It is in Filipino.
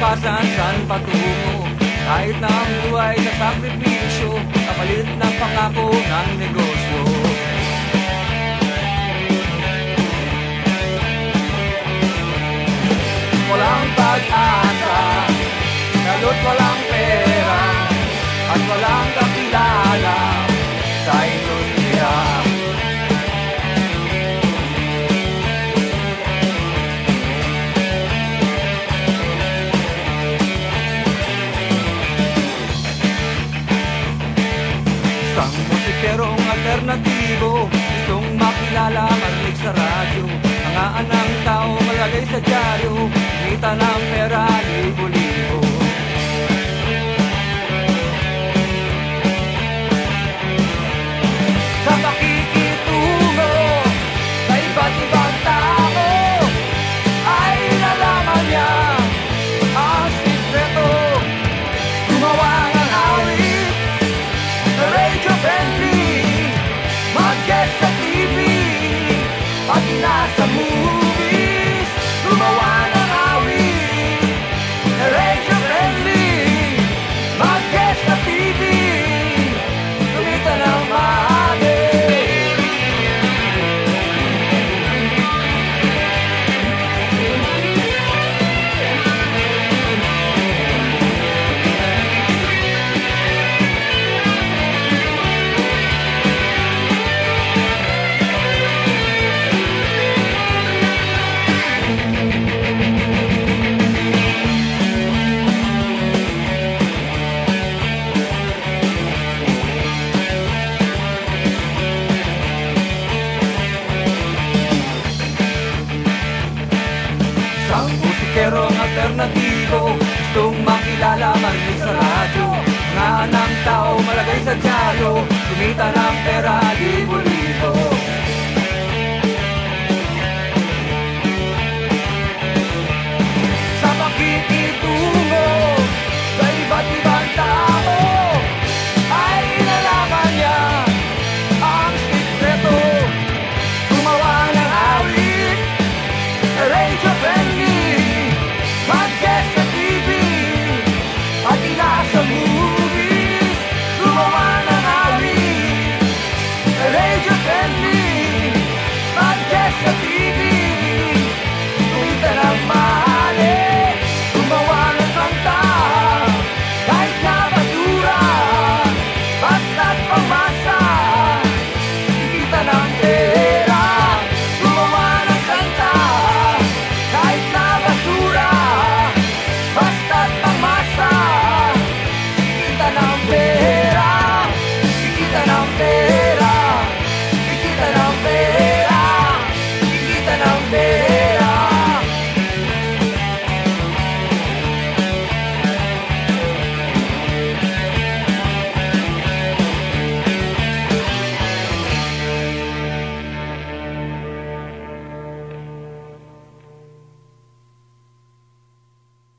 kinabukasan saan patungo. Kahit na ang buhay sa sakripisyo Kapalit ng pangako ng negosyo alternatibo Gustong makilala marinig sa radyo. Hangaan ng tao malagay sa dyaryo. Kita ng pera libo-libo Musikerong alternatibo Gustong makilala marinig sa radyo. Nga ng tao malagay sa dyaryo Kumita ng que